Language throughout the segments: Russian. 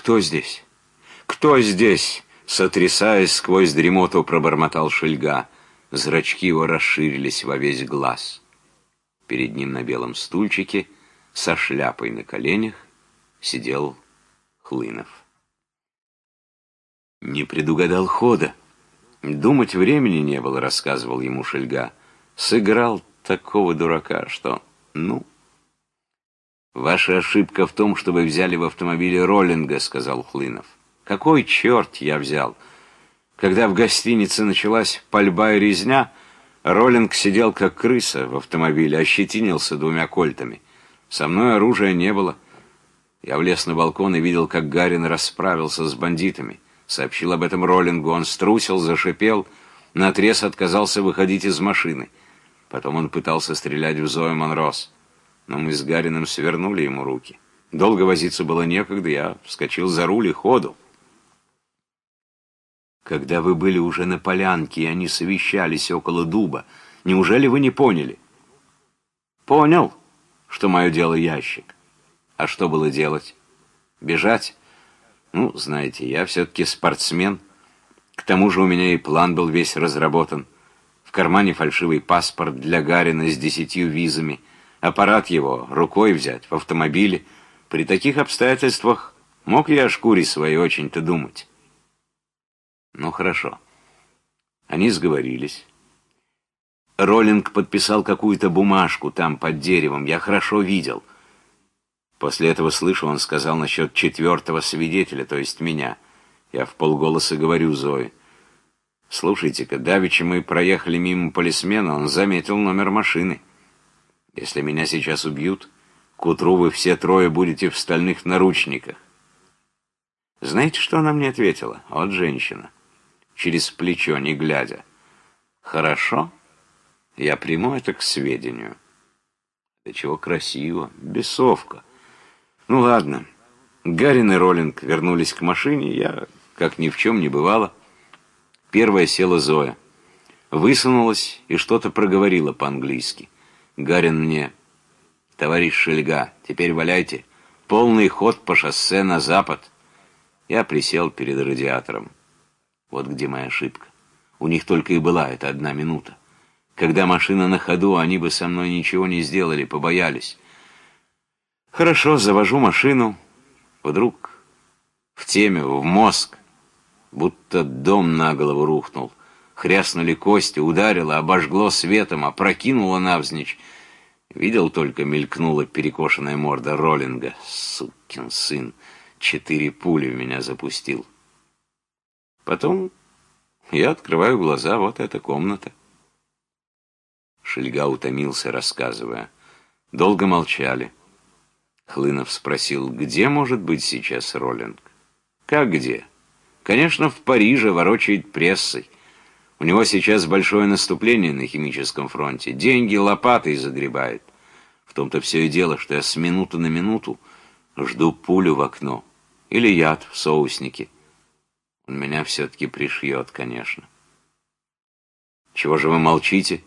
«Кто здесь? Кто здесь?» Сотрясаясь сквозь дремоту, пробормотал Шельга. Зрачки его расширились во весь глаз. Перед ним на белом стульчике, со шляпой на коленях, сидел Хлынов. Не предугадал хода. Думать времени не было, рассказывал ему Шельга. Сыграл такого дурака, что... Ну... «Ваша ошибка в том, что вы взяли в автомобиле Роллинга», — сказал Хлынов. «Какой черт я взял?» Когда в гостинице началась пальба и резня, Роллинг сидел как крыса в автомобиле, ощетинился двумя кольтами. Со мной оружия не было. Я влез на балкон и видел, как Гарин расправился с бандитами. Сообщил об этом Роллингу, он струсил, зашипел, наотрез отказался выходить из машины. Потом он пытался стрелять в Зою Монрос. Но мы с Гарином свернули ему руки. Долго возиться было некогда, я вскочил за руль и ходу. Когда вы были уже на полянке, и они совещались около дуба, неужели вы не поняли? Понял, что мое дело ящик. А что было делать? Бежать? Ну, знаете, я все-таки спортсмен. К тому же у меня и план был весь разработан. В кармане фальшивый паспорт для Гарина с десятью визами. Аппарат его рукой взять, в автомобиле. При таких обстоятельствах мог я о шкуре своей очень-то думать. Ну, хорошо. Они сговорились. Роллинг подписал какую-то бумажку там под деревом. Я хорошо видел. После этого слышу, он сказал насчет четвертого свидетеля, то есть меня. Я в полголоса говорю Зое. Слушайте-ка, давеча мы проехали мимо полисмена, он заметил номер машины. Если меня сейчас убьют, к утру вы все трое будете в стальных наручниках. Знаете, что она мне ответила? Вот женщина. Через плечо, не глядя. Хорошо, я приму это к сведению. Да чего красиво, бесовка. Ну ладно. Гарин и Роллинг вернулись к машине, я, как ни в чем не бывало. Первая села Зоя. Высунулась и что-то проговорила по-английски. Гарин мне, товарищ Шельга, теперь валяйте. Полный ход по шоссе на запад. Я присел перед радиатором. Вот где моя ошибка. У них только и была эта одна минута. Когда машина на ходу, они бы со мной ничего не сделали, побоялись. Хорошо, завожу машину. Вдруг в теме, в мозг, будто дом на голову рухнул. Хряснули кости, ударило, обожгло светом, опрокинуло навзничь. Видел только, мелькнула перекошенная морда Роллинга. Сукин сын, четыре пули в меня запустил. Потом я открываю глаза, вот эта комната. Шельга утомился, рассказывая. Долго молчали. Хлынов спросил, где может быть сейчас Роллинг? Как где? Конечно, в Париже ворочает прессой. У него сейчас большое наступление на химическом фронте. Деньги лопатой загребает. В том-то все и дело, что я с минуты на минуту жду пулю в окно. Или яд в соуснике. Он меня все-таки пришьет, конечно. Чего же вы молчите?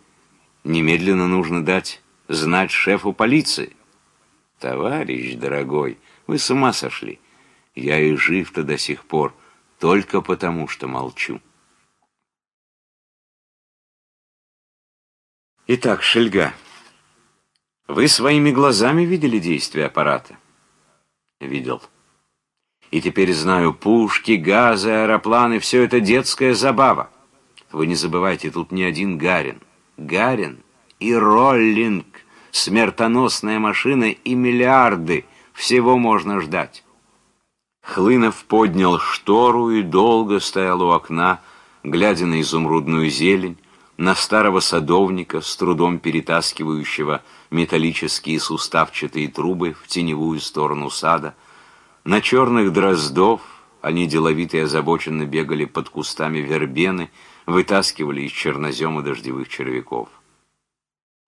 Немедленно нужно дать знать шефу полиции. «Товарищ дорогой, вы с ума сошли. Я и жив-то до сих пор, только потому, что молчу». Итак, Шельга, вы своими глазами видели действие аппарата? Видел. И теперь знаю, пушки, газы, аэропланы — все это детская забава. Вы не забывайте, тут не один Гарин. Гарин и Роллинг смертоносная машина и миллиарды. Всего можно ждать. Хлынов поднял штору и долго стоял у окна, глядя на изумрудную зелень, на старого садовника, с трудом перетаскивающего металлические суставчатые трубы в теневую сторону сада, на черных дроздов, они деловито и озабоченно бегали под кустами вербены, вытаскивали из чернозема дождевых червяков.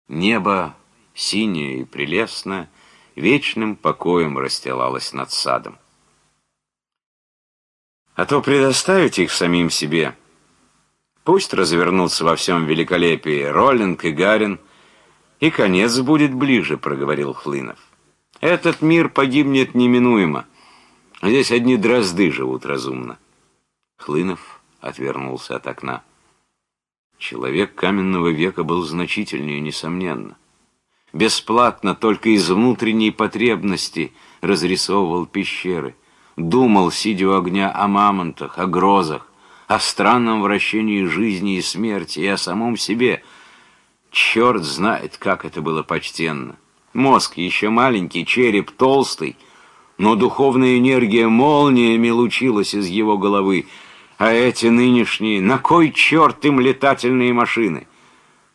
Небо синяя и прелестная, вечным покоем расстилалась над садом. А то предоставить их самим себе. Пусть развернутся во всем великолепии Роллинг и Гарин, и конец будет ближе, проговорил Хлынов. Этот мир погибнет неминуемо. Здесь одни дрозды живут разумно. Хлынов отвернулся от окна. Человек каменного века был значительнее, несомненно. Бесплатно, только из внутренней потребности разрисовывал пещеры. Думал, сидя у огня, о мамонтах, о грозах, о странном вращении жизни и смерти, и о самом себе. Черт знает, как это было почтенно. Мозг еще маленький, череп толстый, но духовная энергия молниями лучилась из его головы, а эти нынешние, на кой черт им летательные машины?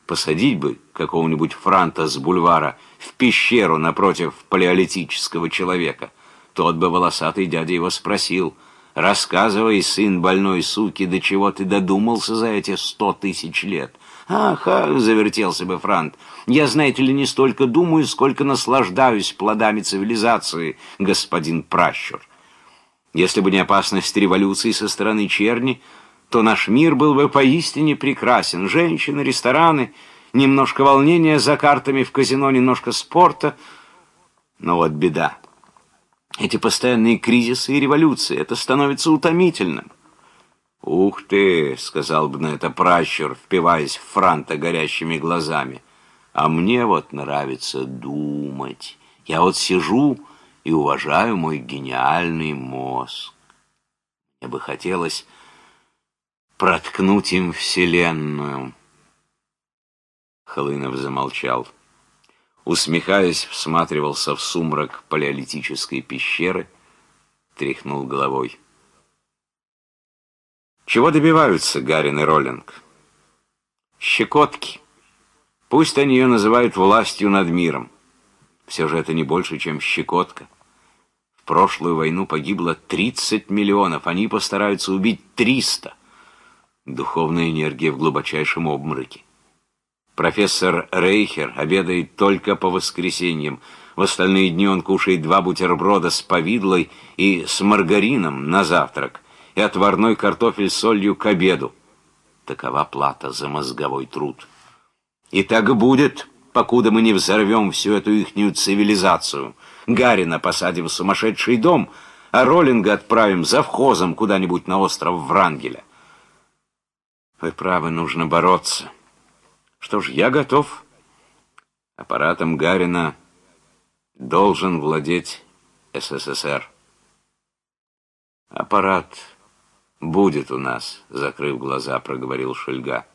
Посадить бы какого-нибудь франта с бульвара в пещеру напротив палеолитического человека. Тот бы волосатый дядя его спросил, «Рассказывай, сын больной суки, до чего ты додумался за эти сто тысяч лет?» «Ах, ах!» — завертелся бы Франт. «Я, знаете ли, не столько думаю, сколько наслаждаюсь плодами цивилизации, господин пращур. Если бы не опасность революции со стороны черни, то наш мир был бы поистине прекрасен. Женщины, рестораны, немножко волнения за картами в казино, немножко спорта. Но вот беда. Эти постоянные кризисы и революции, это становится утомительным. «Ух ты!» — сказал бы на это пращур, впиваясь в франта горящими глазами. «А мне вот нравится думать. Я вот сижу и уважаю мой гениальный мозг. Мне бы хотелось проткнуть им вселенную». Хлынов замолчал. Усмехаясь, всматривался в сумрак палеолитической пещеры, тряхнул головой. Чего добиваются Гарин и Роллинг? Щекотки. Пусть они ее называют властью над миром. Все же это не больше, чем щекотка. В прошлую войну погибло 30 миллионов, они постараются убить 300. Духовная энергия в глубочайшем обмороке. Профессор Рейхер обедает только по воскресеньям. В остальные дни он кушает два бутерброда с повидлой и с маргарином на завтрак – и отварной картофель с солью к обеду. Такова плата за мозговой труд. И так будет, покуда мы не взорвем всю эту ихнюю цивилизацию. Гарина посадим в сумасшедший дом, а Роллинга отправим за вхозом куда-нибудь на остров Врангеля. Вы правы, нужно бороться. Что ж, я готов. Аппаратом Гарина должен владеть СССР. Аппарат «Будет у нас», — закрыв глаза, проговорил Шельга.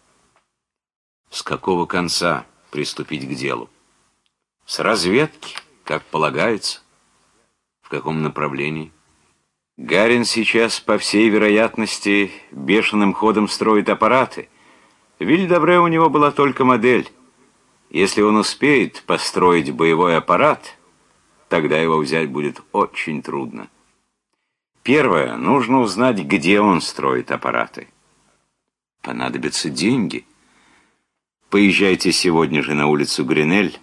«С какого конца приступить к делу?» «С разведки, как полагается». «В каком направлении?» «Гарин сейчас, по всей вероятности, бешеным ходом строит аппараты. Вильдобре у него была только модель. Если он успеет построить боевой аппарат, тогда его взять будет очень трудно». Первое, нужно узнать, где он строит аппараты. Понадобятся деньги. Поезжайте сегодня же на улицу Гринель,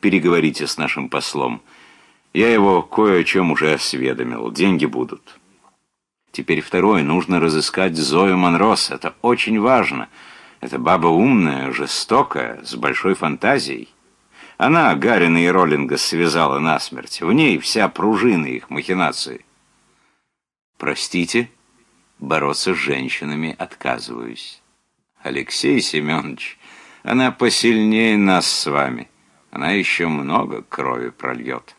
переговорите с нашим послом. Я его кое о чем уже осведомил, деньги будут. Теперь второе, нужно разыскать Зою Монрос, это очень важно. Это баба умная, жестокая, с большой фантазией. Она Гарина и Роллинга связала насмерть. В ней вся пружина их махинации. Простите, бороться с женщинами отказываюсь. Алексей Семенович, она посильнее нас с вами. Она еще много крови прольет.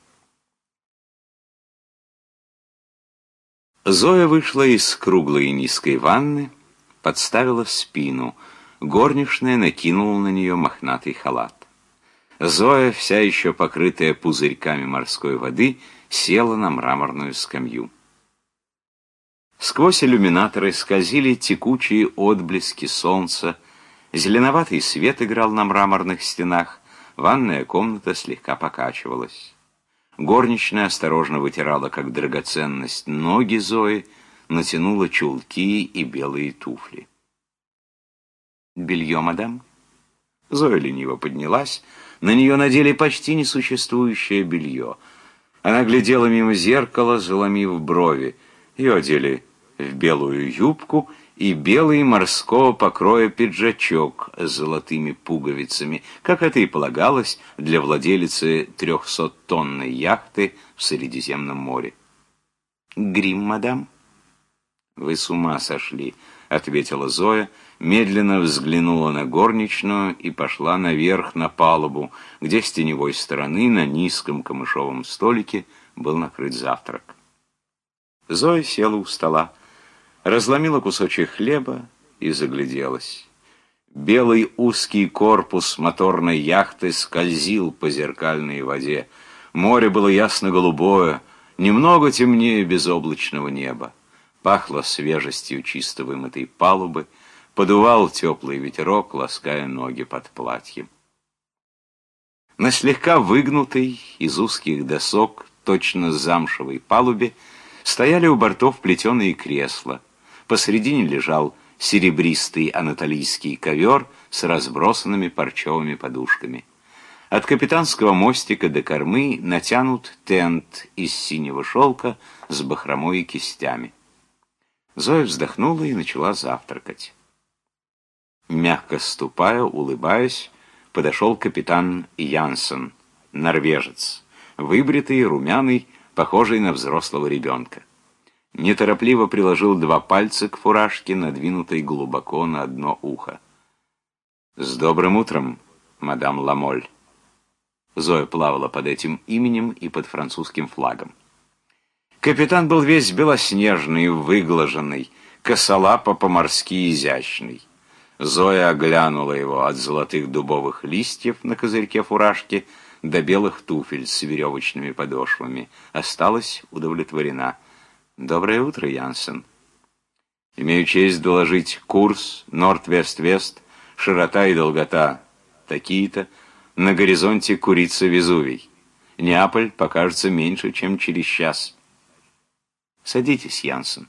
Зоя вышла из круглой и низкой ванны, подставила спину. Горничная накинула на нее мохнатый халат. Зоя, вся еще покрытая пузырьками морской воды, села на мраморную скамью. Сквозь иллюминаторы скользили текучие отблески солнца, зеленоватый свет играл на мраморных стенах, ванная комната слегка покачивалась. Горничная осторожно вытирала, как драгоценность, ноги Зои, натянула чулки и белые туфли. «Белье, мадам?» Зоя лениво поднялась, на нее надели почти несуществующее белье. Она глядела мимо зеркала, заломив брови. Ее одели в белую юбку и белый морского покроя пиджачок с золотыми пуговицами, как это и полагалось для владелицы трехсоттонной яхты в Средиземном море. Грим, мадам. Вы с ума сошли, ответила Зоя, медленно взглянула на горничную и пошла наверх на палубу, где с теневой стороны на низком камышовом столике был накрыт завтрак. Зоя села у стола, разломила кусочек хлеба и загляделась. Белый узкий корпус моторной яхты скользил по зеркальной воде. Море было ясно-голубое, немного темнее безоблачного неба. Пахло свежестью чисто вымытой палубы, подувал теплый ветерок, лаская ноги под платьем. На слегка выгнутой из узких досок, точно замшевой палубе, стояли у бортов плетеные кресла. Посредине лежал серебристый анатолийский ковер с разбросанными парчевыми подушками. От капитанского мостика до кормы натянут тент из синего шелка с бахромой и кистями. Зоя вздохнула и начала завтракать. Мягко ступая, улыбаясь, подошел капитан Янсен, норвежец, выбритый, румяный, похожий на взрослого ребенка неторопливо приложил два пальца к фуражке, надвинутой глубоко на одно ухо. «С добрым утром, мадам Ламоль!» Зоя плавала под этим именем и под французским флагом. Капитан был весь белоснежный, выглаженный, косолапо по-морски изящный. Зоя оглянула его от золотых дубовых листьев на козырьке фуражки до белых туфель с веревочными подошвами. Осталась удовлетворена — Доброе утро, Янсен. Имею честь доложить курс Норд-Вест-Вест, широта и долгота такие-то, на горизонте курица Везувий. Неаполь покажется меньше, чем через час. Садитесь, Янсен.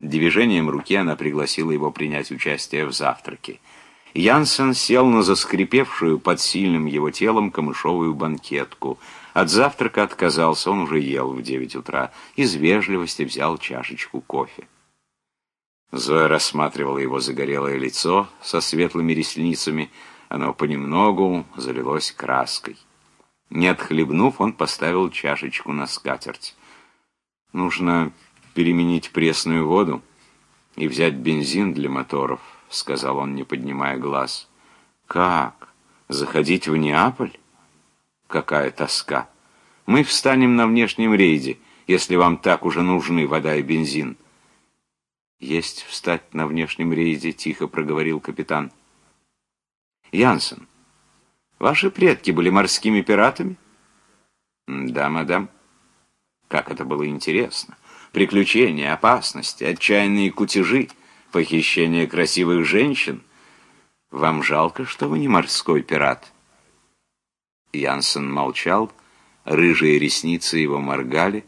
Движением руки она пригласила его принять участие в завтраке. Янсен сел на заскрипевшую под сильным его телом камышовую банкетку. От завтрака отказался, он уже ел в девять утра. Из вежливости взял чашечку кофе. Зоя рассматривала его загорелое лицо со светлыми ресницами. Оно понемногу залилось краской. Не отхлебнув, он поставил чашечку на скатерть. «Нужно переменить пресную воду и взять бензин для моторов». — сказал он, не поднимая глаз. «Как? Заходить в Неаполь? Какая тоска! Мы встанем на внешнем рейде, если вам так уже нужны вода и бензин». «Есть встать на внешнем рейде», — тихо проговорил капитан. «Янсен, ваши предки были морскими пиратами?» «Да, мадам». «Как это было интересно! Приключения, опасности, отчаянные кутежи» похищение красивых женщин. Вам жалко, что вы не морской пират?» Янсен молчал, рыжие ресницы его моргали,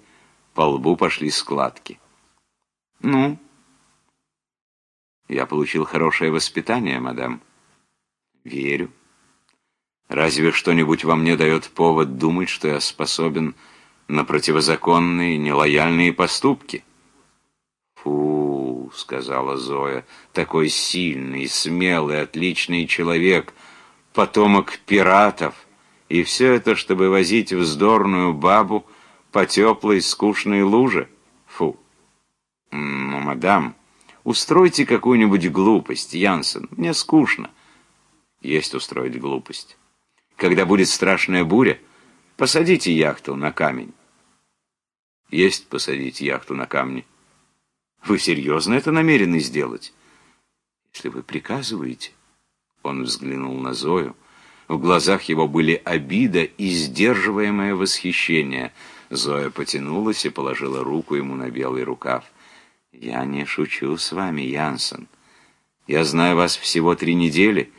по лбу пошли складки. «Ну?» «Я получил хорошее воспитание, мадам». «Верю. Разве что-нибудь во мне дает повод думать, что я способен на противозаконные, нелояльные поступки?» «Фу!» — сказала Зоя. «Такой сильный, смелый, отличный человек, потомок пиратов. И все это, чтобы возить вздорную бабу по теплой, скучной луже? Фу!» «Ну, мадам, устройте какую-нибудь глупость, Янсен. Мне скучно». «Есть устроить глупость. Когда будет страшная буря, посадите яхту на камень». «Есть посадить яхту на камни». Вы серьезно это намерены сделать? Если вы приказываете. Он взглянул на Зою. В глазах его были обида и сдерживаемое восхищение. Зоя потянулась и положила руку ему на белый рукав. «Я не шучу с вами, Янсен. Я знаю вас всего три недели,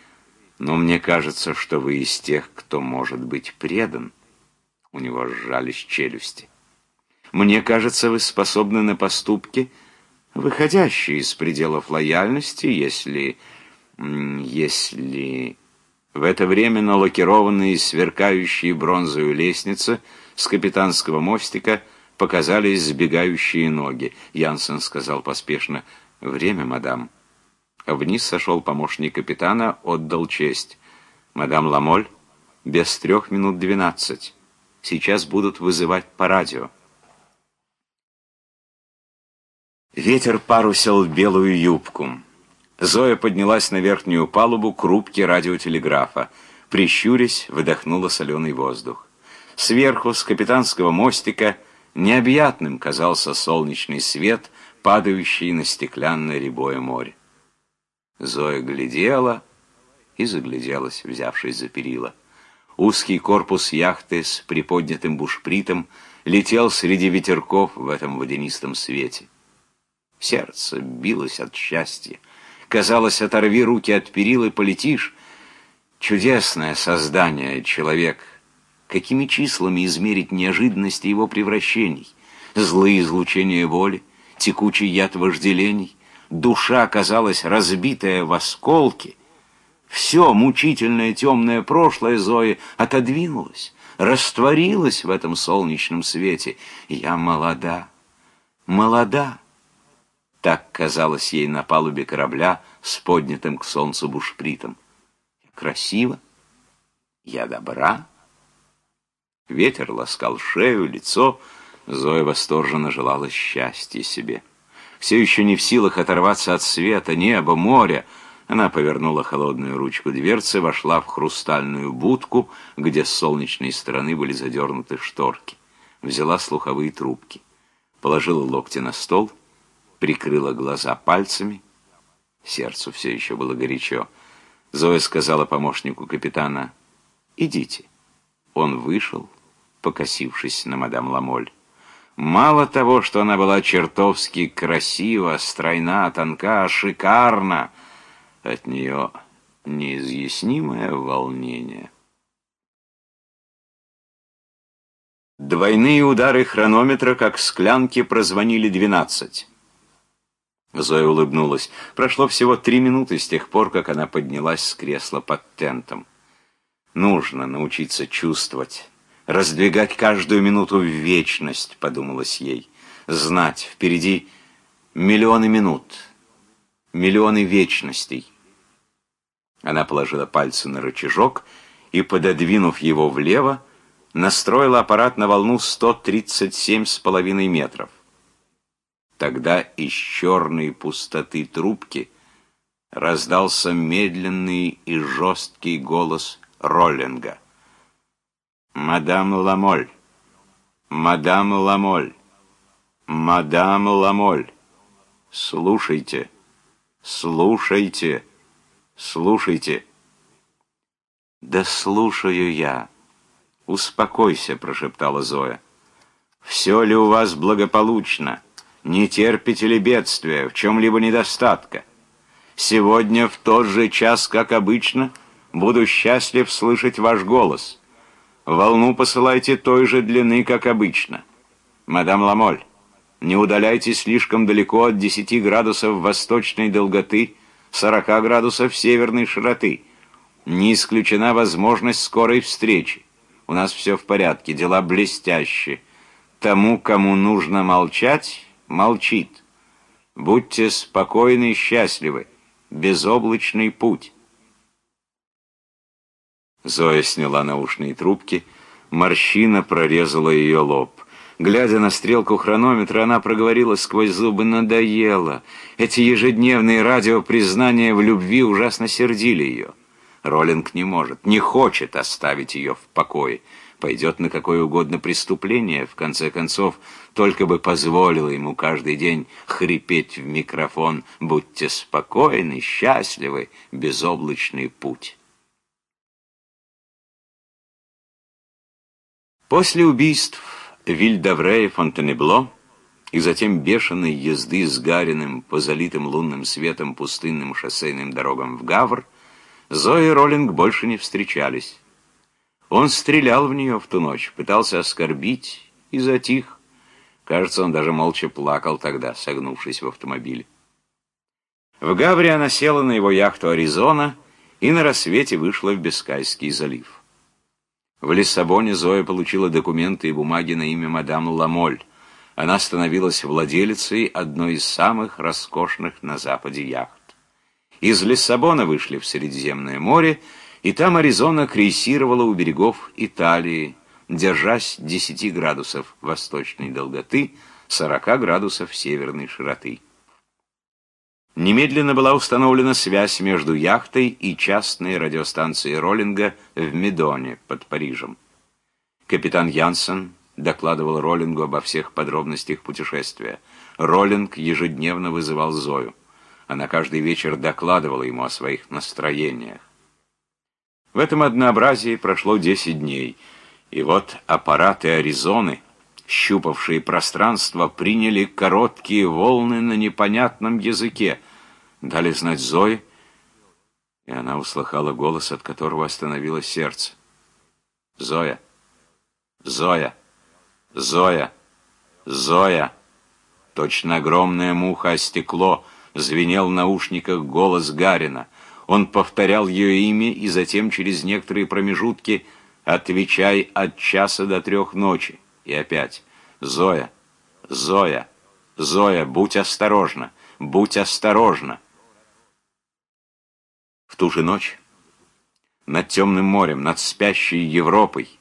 но мне кажется, что вы из тех, кто может быть предан». У него сжались челюсти. «Мне кажется, вы способны на поступки, — выходящие из пределов лояльности, если... если... В это время на лакированные сверкающие бронзовую лестницы с капитанского мостика показались сбегающие ноги. Янсен сказал поспешно «Время, мадам». Вниз сошел помощник капитана, отдал честь. «Мадам Ламоль, без трех минут двенадцать. Сейчас будут вызывать по радио». Ветер парусил белую юбку. Зоя поднялась на верхнюю палубу к рубке радиотелеграфа. Прищурясь, выдохнула соленый воздух. Сверху, с капитанского мостика, необъятным казался солнечный свет, падающий на стеклянное рябое море. Зоя глядела и загляделась, взявшись за перила. Узкий корпус яхты с приподнятым бушпритом летел среди ветерков в этом водянистом свете. Сердце билось от счастья. Казалось, оторви руки от перил и полетишь. Чудесное создание человек. Какими числами измерить неожиданности его превращений? Злые излучения воли, текучий яд вожделений, душа казалась разбитая в осколки. Все мучительное темное прошлое Зои отодвинулось, растворилось в этом солнечном свете. Я молода, молода. Так казалось ей на палубе корабля с поднятым к солнцу бушпритом. Красиво, я добра. Ветер ласкал шею, лицо. Зоя восторженно желала счастья себе. Все еще не в силах оторваться от света, неба, моря, она повернула холодную ручку дверцы, вошла в хрустальную будку, где с солнечной стороны были задернуты шторки. Взяла слуховые трубки, положила локти на стол — прикрыла глаза пальцами. Сердцу все еще было горячо. Зоя сказала помощнику капитана, «Идите». Он вышел, покосившись на мадам Ламоль. Мало того, что она была чертовски красива, стройна, тонка, шикарна, от нее неизъяснимое волнение. Двойные удары хронометра, как склянки, прозвонили двенадцать. Зоя улыбнулась. Прошло всего три минуты с тех пор, как она поднялась с кресла под тентом. Нужно научиться чувствовать, раздвигать каждую минуту в вечность, подумалось ей. Знать, впереди миллионы минут, миллионы вечностей. Она положила пальцы на рычажок и, пододвинув его влево, настроила аппарат на волну 137,5 метров. Тогда из черной пустоты трубки раздался медленный и жесткий голос Роллинга. «Мадам Ламоль! Мадам Ламоль! Мадам Ламоль! Слушайте! Слушайте! Слушайте!» «Да слушаю я!» «Успокойся», — прошептала Зоя. «Все ли у вас благополучно?» Не терпите ли бедствия, в чем-либо недостатка? Сегодня в тот же час, как обычно, буду счастлив слышать ваш голос. Волну посылайте той же длины, как обычно. Мадам Ламоль, не удаляйтесь слишком далеко от 10 градусов восточной долготы, 40 градусов северной широты. Не исключена возможность скорой встречи. У нас все в порядке, дела блестящие. Тому, кому нужно молчать, молчит. Будьте спокойны и счастливы. Безоблачный путь. Зоя сняла наушные трубки. Морщина прорезала ее лоб. Глядя на стрелку хронометра, она проговорила сквозь зубы «надоело». Эти ежедневные радиопризнания в любви ужасно сердили ее. Роллинг не может, не хочет оставить ее в покое пойдет на какое угодно преступление, в конце концов, только бы позволило ему каждый день хрипеть в микрофон «Будьте спокойны, счастливы, безоблачный путь». После убийств Вильдавре и Фонтенебло и затем бешеной езды с Гариным по залитым лунным светом пустынным шоссейным дорогам в Гавр, Зои и Роллинг больше не встречались. Он стрелял в нее в ту ночь, пытался оскорбить и затих. Кажется, он даже молча плакал тогда, согнувшись в автомобиле. В Гавре она села на его яхту «Аризона» и на рассвете вышла в Бискайский залив. В Лиссабоне Зоя получила документы и бумаги на имя мадам Ламоль. Она становилась владелицей одной из самых роскошных на Западе яхт. Из Лиссабона вышли в Средиземное море и там Аризона крейсировала у берегов Италии, держась 10 градусов восточной долготы, 40 градусов северной широты. Немедленно была установлена связь между яхтой и частной радиостанцией Роллинга в Медоне под Парижем. Капитан Янсен докладывал Роллингу обо всех подробностях путешествия. Роллинг ежедневно вызывал Зою. Она каждый вечер докладывала ему о своих настроениях. В этом однообразии прошло 10 дней, и вот аппараты Аризоны, щупавшие пространство, приняли короткие волны на непонятном языке, дали знать Зое, и она услыхала голос, от которого остановилось сердце. «Зоя! Зоя! Зоя! Зоя!» Точно огромная муха о стекло звенел в наушниках голос Гарина. Он повторял ее имя и затем через некоторые промежутки «Отвечай от часа до трех ночи». И опять «Зоя! Зоя! Зоя! Будь осторожна! Будь осторожна!» В ту же ночь над темным морем, над спящей Европой,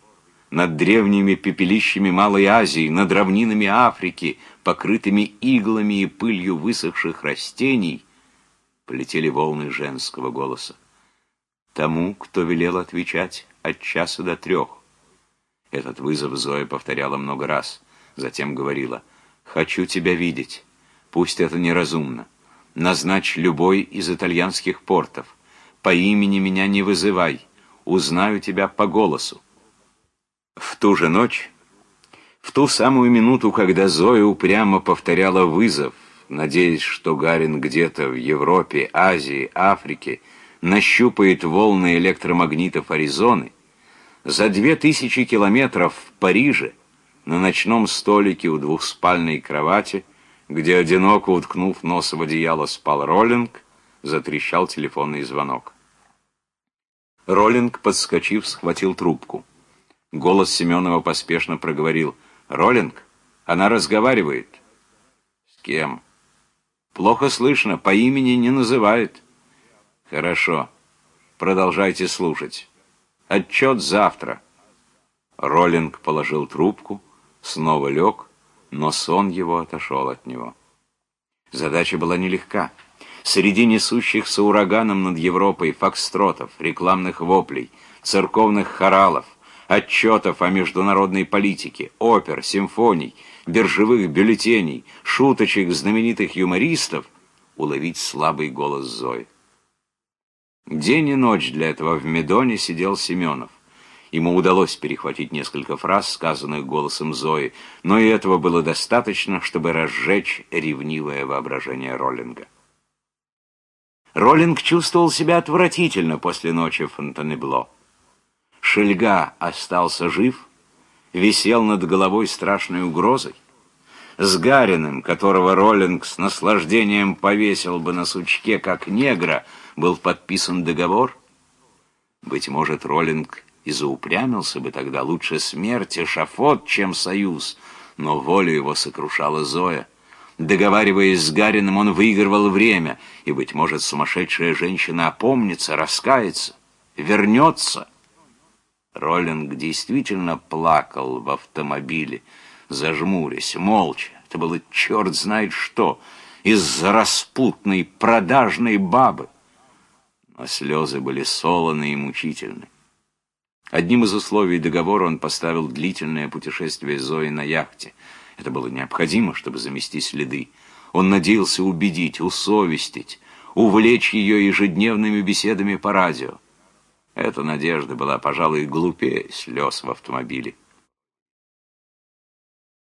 над древними пепелищами Малой Азии, над равнинами Африки, покрытыми иглами и пылью высохших растений, полетели волны женского голоса. Тому, кто велел отвечать от часа до трех. Этот вызов Зоя повторяла много раз, затем говорила «Хочу тебя видеть, пусть это неразумно, назначь любой из итальянских портов». По имени меня не вызывай, узнаю тебя по голосу. В ту же ночь, в ту самую минуту, когда Зоя упрямо повторяла вызов, надеясь, что Гарин где-то в Европе, Азии, Африке нащупает волны электромагнитов Аризоны, за две тысячи километров в Париже на ночном столике у двухспальной кровати, где, одиноко уткнув нос в одеяло, спал Роллинг, затрещал телефонный звонок. Роллинг, подскочив, схватил трубку. Голос Семенова поспешно проговорил. «Роллинг, она разговаривает». «С кем?» «Плохо слышно, по имени не называет». «Хорошо. Продолжайте слушать. Отчет завтра». Роллинг положил трубку, снова лег, но сон его отошел от него. Задача была нелегка. Среди несущихся ураганом над Европой фокстротов, рекламных воплей, церковных хоралов, отчетов о международной политике, опер, симфоний, биржевых бюллетеней, шуточек знаменитых юмористов, уловить слабый голос Зои. День и ночь для этого в Медоне сидел Семенов. Ему удалось перехватить несколько фраз, сказанных голосом Зои, но и этого было достаточно, чтобы разжечь ревнивое воображение Роллинга. Роллинг чувствовал себя отвратительно после ночи в Фонтенебло. Шельга остался жив, висел над головой страшной угрозой. С Гариным, которого Роллинг с наслаждением повесил бы на сучке, как негра, был подписан договор. Быть может, Роллинг и заупрямился бы тогда лучше смерти, шафот, чем союз, но волю его сокрушала Зоя. Договариваясь с Гарином, он выигрывал время, и, быть может, сумасшедшая женщина опомнится, раскается, вернется. Роллинг действительно плакал в автомобиле, зажмурясь, молча. Это было черт знает что, из-за распутной, продажной бабы. Но слезы были солоны и мучительны. Одним из условий договора он поставил длительное путешествие Зои на яхте — это было необходимо, чтобы замести следы. Он надеялся убедить, усовестить, увлечь ее ежедневными беседами по радио. Эта надежда была, пожалуй, глупее слез в автомобиле.